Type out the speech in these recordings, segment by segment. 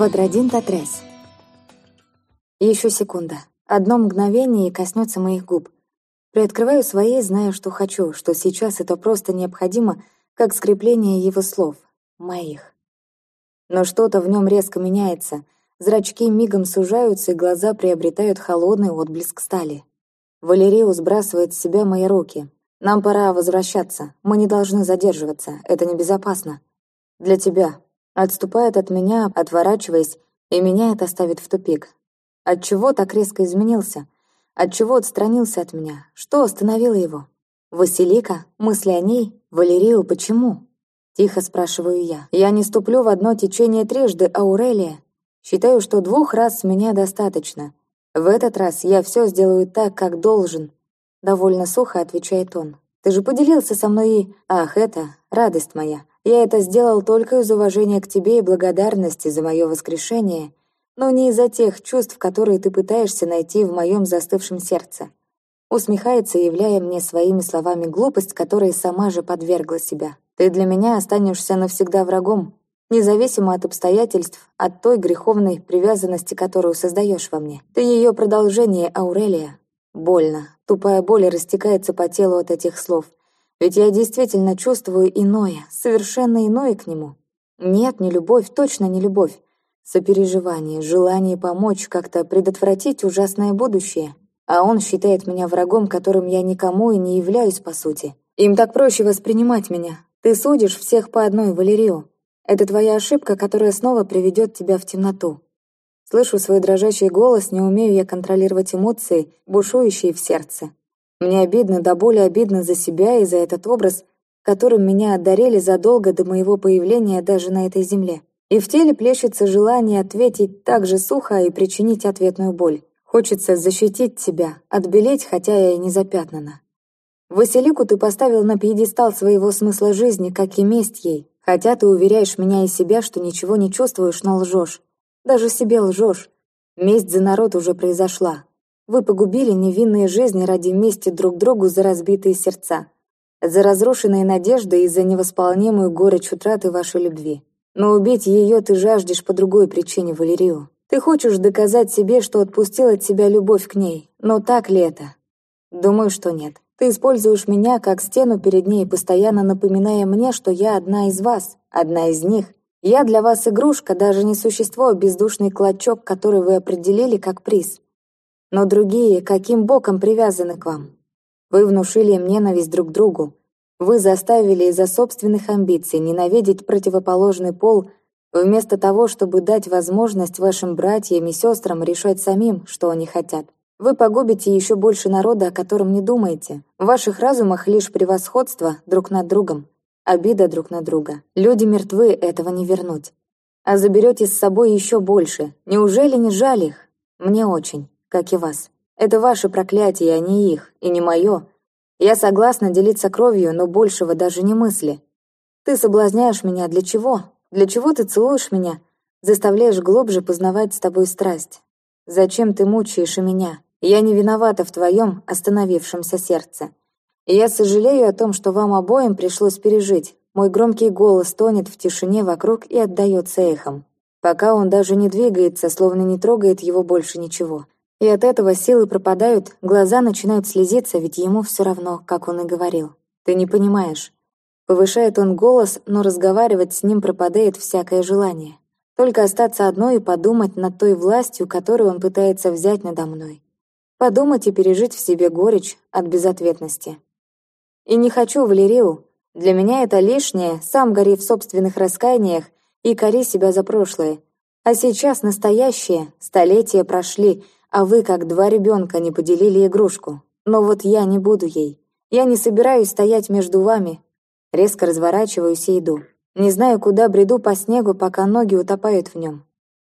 Квадрадин Татрес. Еще секунда. Одно мгновение и коснется моих губ. Приоткрываю свои, зная, что хочу, что сейчас это просто необходимо, как скрепление его слов. Моих. Но что-то в нем резко меняется. Зрачки мигом сужаются, и глаза приобретают холодный отблеск стали. Валерио сбрасывает с себя мои руки. «Нам пора возвращаться. Мы не должны задерживаться. Это небезопасно. Для тебя». Отступает от меня, отворачиваясь, и меня это ставит в тупик. Отчего так резко изменился? Отчего отстранился от меня? Что остановило его? Василика? Мысли о ней? Валерию почему? Тихо спрашиваю я. Я не ступлю в одно течение трижды, Аурелия. Считаю, что двух раз с меня достаточно. В этот раз я все сделаю так, как должен. Довольно сухо отвечает он. Ты же поделился со мной и... Ах, это радость моя. Я это сделал только из уважения к тебе и благодарности за мое воскрешение но не из-за тех чувств, которые ты пытаешься найти в моем застывшем сердце. Усмехается, являя мне своими словами глупость, которой сама же подвергла себя. Ты для меня останешься навсегда врагом, независимо от обстоятельств, от той греховной привязанности, которую создаешь во мне. Ты ее продолжение, Аурелия. Больно. Тупая боль растекается по телу от этих слов. Ведь я действительно чувствую иное, совершенно иное к нему. Нет, не любовь, точно не любовь сопереживание, желание помочь, как-то предотвратить ужасное будущее. А он считает меня врагом, которым я никому и не являюсь, по сути. Им так проще воспринимать меня. Ты судишь всех по одной, Валерию. Это твоя ошибка, которая снова приведет тебя в темноту. Слышу свой дрожащий голос, не умею я контролировать эмоции, бушующие в сердце. Мне обидно, да более обидно за себя и за этот образ, которым меня одарили задолго до моего появления даже на этой земле. И в теле плещется желание ответить так же сухо и причинить ответную боль. Хочется защитить тебя, отбелеть, хотя я и не запятнана. Василику ты поставил на пьедестал своего смысла жизни, как и месть ей. Хотя ты уверяешь меня и себя, что ничего не чувствуешь, но лжешь. Даже себе лжешь. Месть за народ уже произошла. Вы погубили невинные жизни ради мести друг другу за разбитые сердца. За разрушенные надежды и за невосполнимую горечь утраты вашей любви. Но убить ее ты жаждешь по другой причине, Валерию. Ты хочешь доказать себе, что отпустил от себя любовь к ней. Но так ли это? Думаю, что нет. Ты используешь меня как стену перед ней, постоянно напоминая мне, что я одна из вас, одна из них. Я для вас игрушка, даже не существо, а бездушный клочок, который вы определили как приз. Но другие каким боком привязаны к вам? Вы внушили им ненависть друг к другу, вы заставили из-за собственных амбиций ненавидеть противоположный пол, вместо того, чтобы дать возможность вашим братьям и сестрам решать самим, что они хотят. Вы погубите еще больше народа, о котором не думаете. В ваших разумах лишь превосходство друг над другом, обида друг на друга. Люди мертвы, этого не вернуть. А заберете с собой еще больше. Неужели не жаль их? Мне очень, как и вас. Это ваше проклятие, а не их, и не мое. Я согласна делиться кровью, но большего даже не мысли. Ты соблазняешь меня для чего? Для чего ты целуешь меня? Заставляешь глубже познавать с тобой страсть. Зачем ты мучаешь и меня? Я не виновата в твоем остановившемся сердце. И я сожалею о том, что вам обоим пришлось пережить. Мой громкий голос тонет в тишине вокруг и отдается эхом. Пока он даже не двигается, словно не трогает его больше ничего. И от этого силы пропадают, глаза начинают слезиться, ведь ему все равно, как он и говорил. «Ты не понимаешь». Повышает он голос, но разговаривать с ним пропадает всякое желание. Только остаться одной и подумать над той властью, которую он пытается взять надо мной. Подумать и пережить в себе горечь от безответности. И не хочу Валерию. Для меня это лишнее, сам гори в собственных раскаяниях и кори себя за прошлое. А сейчас настоящее, столетия прошли, а вы, как два ребенка, не поделили игрушку. Но вот я не буду ей. Я не собираюсь стоять между вами. Резко разворачиваюсь и иду. Не знаю, куда бреду по снегу, пока ноги утопают в нем.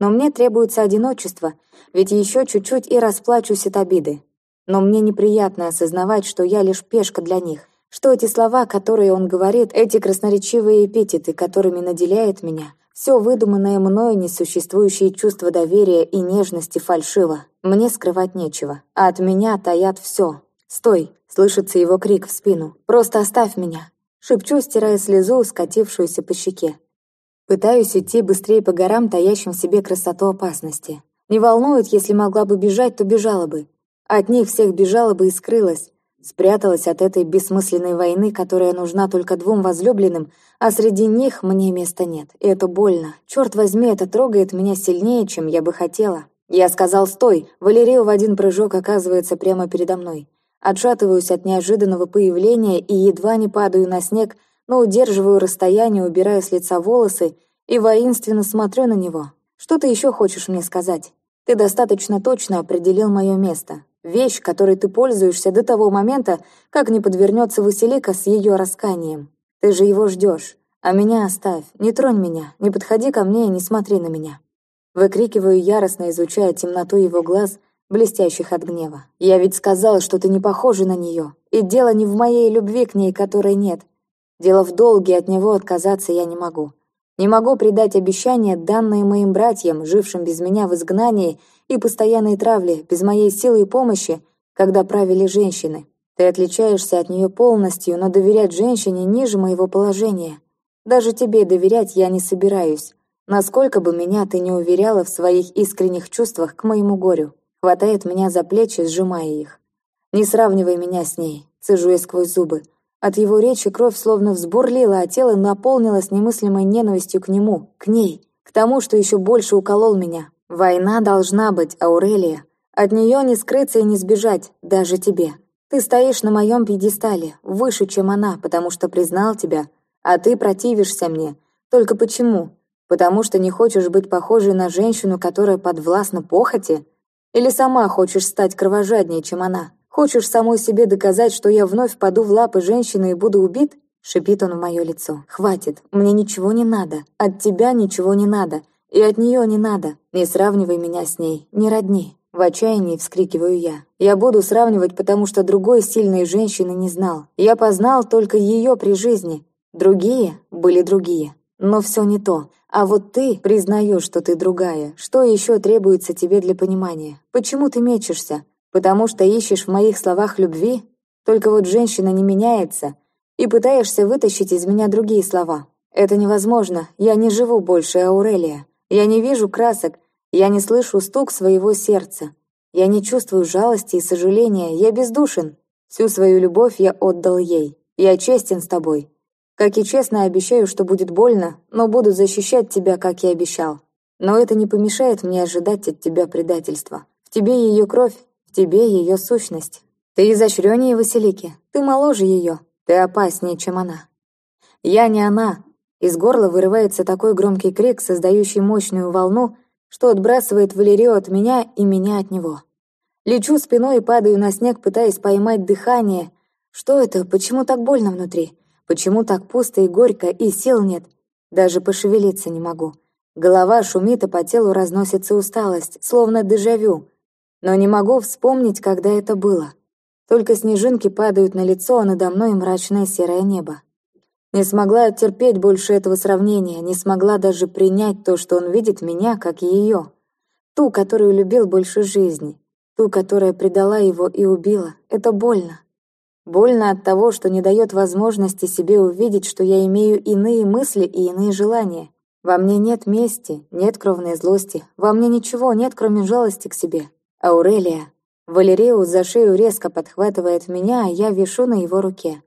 Но мне требуется одиночество, ведь еще чуть-чуть и расплачусь от обиды. Но мне неприятно осознавать, что я лишь пешка для них, что эти слова, которые он говорит, эти красноречивые эпитеты, которыми наделяет меня, все выдуманное мною несуществующие чувства доверия и нежности фальшиво. Мне скрывать нечего, а от меня таят все. «Стой!» — слышится его крик в спину. «Просто оставь меня!» Шепчу, стирая слезу, скатившуюся по щеке. Пытаюсь идти быстрее по горам, таящим в себе красоту опасности. Не волнует, если могла бы бежать, то бежала бы. От них всех бежала бы и скрылась. Спряталась от этой бессмысленной войны, которая нужна только двум возлюбленным, а среди них мне места нет. И это больно. Черт возьми, это трогает меня сильнее, чем я бы хотела. Я сказал «стой!» Валерия в один прыжок оказывается прямо передо мной. Отшатываюсь от неожиданного появления и едва не падаю на снег, но удерживаю расстояние, убирая с лица волосы и воинственно смотрю на него. «Что ты еще хочешь мне сказать? Ты достаточно точно определил мое место. Вещь, которой ты пользуешься до того момента, как не подвернется Василика с ее расканием. Ты же его ждешь. А меня оставь, не тронь меня, не подходи ко мне и не смотри на меня». Выкрикиваю яростно, изучая темноту его глаз, блестящих от гнева. «Я ведь сказала, что ты не похожа на нее. И дело не в моей любви к ней, которой нет. Дело в долге, от него отказаться я не могу. Не могу предать обещания, данные моим братьям, жившим без меня в изгнании и постоянной травле, без моей силы и помощи, когда правили женщины. Ты отличаешься от нее полностью, но доверять женщине ниже моего положения. Даже тебе доверять я не собираюсь. Насколько бы меня ты не уверяла в своих искренних чувствах к моему горю. Хватает меня за плечи, сжимая их. Не сравнивай меня с ней, цежу я сквозь зубы. От его речи кровь словно взбурлила, а тело наполнилось немыслимой ненавистью к нему, к ней, к тому, что еще больше уколол меня. Война должна быть, Аурелия. От нее не скрыться и не сбежать, даже тебе. Ты стоишь на моем пьедестале, выше, чем она, потому что признал тебя, а ты противишься мне. Только почему? Потому что не хочешь быть похожей на женщину, которая подвластна похоти? Или сама хочешь стать кровожаднее, чем она? Хочешь самой себе доказать, что я вновь паду в лапы женщины и буду убит?» Шипит он в мое лицо. «Хватит, мне ничего не надо. От тебя ничего не надо. И от нее не надо. Не сравнивай меня с ней. Не родни». В отчаянии вскрикиваю я. Я буду сравнивать, потому что другой сильной женщины не знал. Я познал только ее при жизни. Другие были другие. Но все не то. А вот ты признаешь, что ты другая. Что еще требуется тебе для понимания? Почему ты мечешься? Потому что ищешь в моих словах любви? Только вот женщина не меняется, и пытаешься вытащить из меня другие слова. Это невозможно, я не живу больше, Аурелия. Я не вижу красок, я не слышу стук своего сердца. Я не чувствую жалости и сожаления, я бездушен. Всю свою любовь я отдал ей. Я честен с тобой. Как и честно обещаю, что будет больно, но буду защищать тебя, как и обещал. Но это не помешает мне ожидать от тебя предательства. В тебе ее кровь, тебе ее сущность. Ты изощреннее Василики, ты моложе ее, ты опаснее, чем она. Я не она. Из горла вырывается такой громкий крик, создающий мощную волну, что отбрасывает Валерию от меня и меня от него. Лечу спиной и падаю на снег, пытаясь поймать дыхание. Что это? Почему так больно внутри? Почему так пусто и горько, и сил нет? Даже пошевелиться не могу. Голова шумит, а по телу разносится усталость, словно дежавю но не могу вспомнить, когда это было. Только снежинки падают на лицо, а надо мной мрачное серое небо. Не смогла терпеть больше этого сравнения, не смогла даже принять то, что он видит меня, как ее. Ту, которую любил больше жизни. Ту, которая предала его и убила. Это больно. Больно от того, что не дает возможности себе увидеть, что я имею иные мысли и иные желания. Во мне нет мести, нет кровной злости, во мне ничего нет, кроме жалости к себе. «Аурелия!» Валериус за шею резко подхватывает меня, а я вишу на его руке.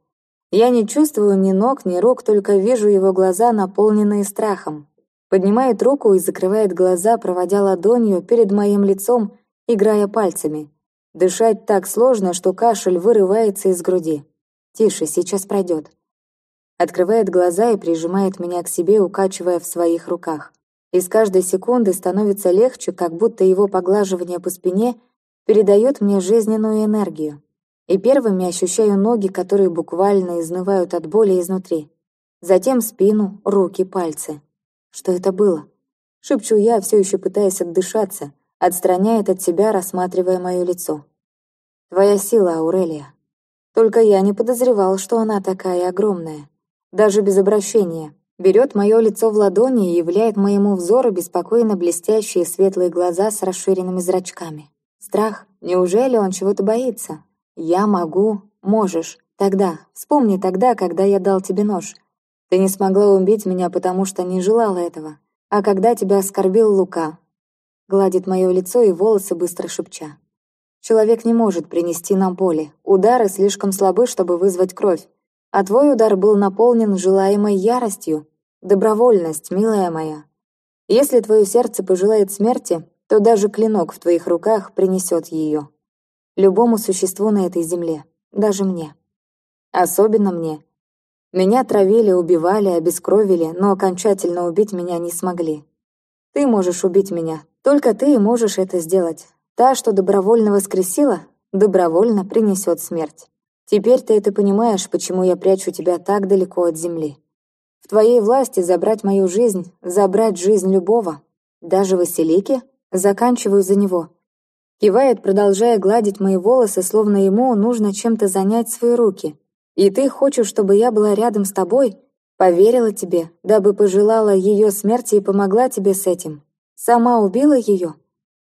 Я не чувствую ни ног, ни рук, только вижу его глаза, наполненные страхом. Поднимает руку и закрывает глаза, проводя ладонью перед моим лицом, играя пальцами. Дышать так сложно, что кашель вырывается из груди. «Тише, сейчас пройдет». Открывает глаза и прижимает меня к себе, укачивая в своих руках и с каждой секунды становится легче, как будто его поглаживание по спине передает мне жизненную энергию. И первыми ощущаю ноги, которые буквально изнывают от боли изнутри. Затем спину, руки, пальцы. Что это было? Шепчу я, все еще пытаясь отдышаться, отстраняет от себя, рассматривая мое лицо. «Твоя сила, Аурелия. Только я не подозревал, что она такая огромная. Даже без обращения. Берет мое лицо в ладони и являет моему взору беспокойно блестящие светлые глаза с расширенными зрачками. Страх. Неужели он чего-то боится? Я могу. Можешь. Тогда. Вспомни тогда, когда я дал тебе нож. Ты не смогла убить меня, потому что не желала этого. А когда тебя оскорбил Лука, гладит мое лицо и волосы, быстро шепча. Человек не может принести нам боли. Удары слишком слабы, чтобы вызвать кровь. А твой удар был наполнен желаемой яростью. Добровольность, милая моя. Если твое сердце пожелает смерти, то даже клинок в твоих руках принесет ее. Любому существу на этой земле, даже мне. Особенно мне. Меня травили, убивали, обескровили, но окончательно убить меня не смогли. Ты можешь убить меня, только ты можешь это сделать. Та, что добровольно воскресила, добровольно принесет смерть. Теперь ты это понимаешь, почему я прячу тебя так далеко от земли. В твоей власти забрать мою жизнь, забрать жизнь любого. Даже Василики заканчиваю за него. Кивает, продолжая гладить мои волосы, словно ему нужно чем-то занять свои руки. И ты хочешь, чтобы я была рядом с тобой? Поверила тебе, дабы пожелала ее смерти и помогла тебе с этим. Сама убила ее?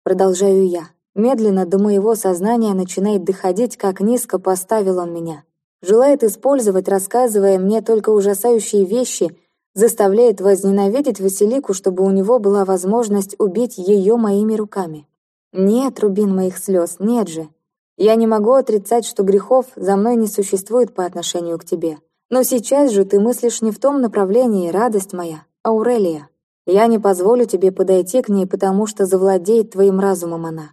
Продолжаю я. Медленно до моего сознания начинает доходить, как низко поставил он меня. Желает использовать, рассказывая мне только ужасающие вещи, заставляет возненавидеть Василику, чтобы у него была возможность убить ее моими руками. Нет, рубин моих слез, нет же. Я не могу отрицать, что грехов за мной не существует по отношению к тебе. Но сейчас же ты мыслишь не в том направлении, радость моя, Аурелия. Я не позволю тебе подойти к ней, потому что завладеет твоим разумом она.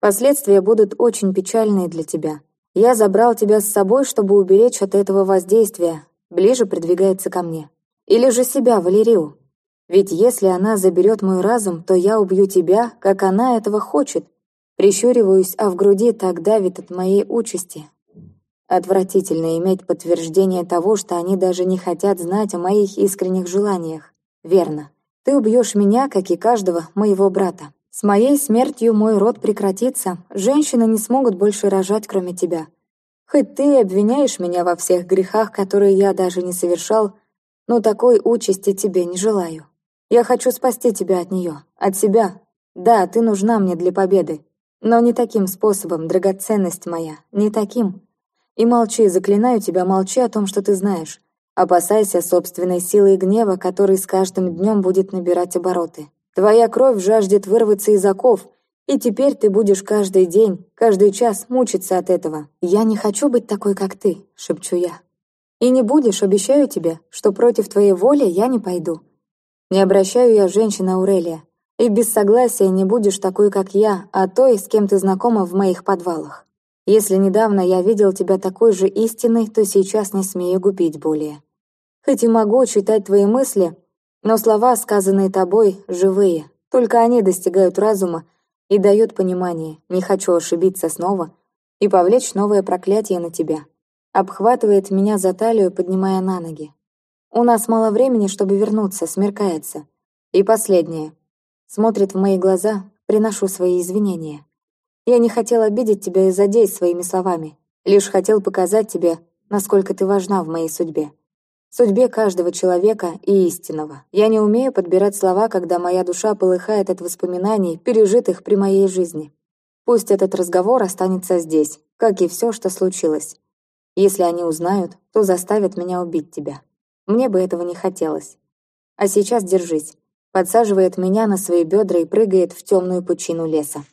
Последствия будут очень печальные для тебя. Я забрал тебя с собой, чтобы уберечь от этого воздействия. Ближе придвигается ко мне. Или же себя, Валерию. Ведь если она заберет мой разум, то я убью тебя, как она этого хочет. Прищуриваюсь, а в груди так давит от моей участи. Отвратительно иметь подтверждение того, что они даже не хотят знать о моих искренних желаниях. Верно. Ты убьешь меня, как и каждого моего брата. С моей смертью мой род прекратится, женщины не смогут больше рожать, кроме тебя. Хоть ты обвиняешь меня во всех грехах, которые я даже не совершал, но такой участи тебе не желаю. Я хочу спасти тебя от нее, от себя. Да, ты нужна мне для победы, но не таким способом, драгоценность моя, не таким. И молчи, заклинаю тебя, молчи о том, что ты знаешь. Опасайся собственной силы и гнева, который с каждым днем будет набирать обороты. Твоя кровь жаждет вырваться из оков, и теперь ты будешь каждый день, каждый час мучиться от этого. Я не хочу быть такой, как ты, шепчу я. И не будешь, обещаю тебе, что против твоей воли я не пойду. Не обращаю я женщина Аурелия, и без согласия не будешь такой, как я, а той, с кем ты знакома в моих подвалах. Если недавно я видел тебя такой же истинной, то сейчас не смею губить более. Хоть и могу читать твои мысли, но слова, сказанные тобой, живые. Только они достигают разума и дают понимание. Не хочу ошибиться снова и повлечь новое проклятие на тебя. Обхватывает меня за талию, поднимая на ноги. У нас мало времени, чтобы вернуться, смеркается. И последнее. Смотрит в мои глаза, приношу свои извинения. Я не хотел обидеть тебя и задеть своими словами. Лишь хотел показать тебе, насколько ты важна в моей судьбе судьбе каждого человека и истинного. Я не умею подбирать слова, когда моя душа полыхает от воспоминаний, пережитых при моей жизни. Пусть этот разговор останется здесь, как и все, что случилось. Если они узнают, то заставят меня убить тебя. Мне бы этого не хотелось. А сейчас держись. Подсаживает меня на свои бедра и прыгает в темную пучину леса.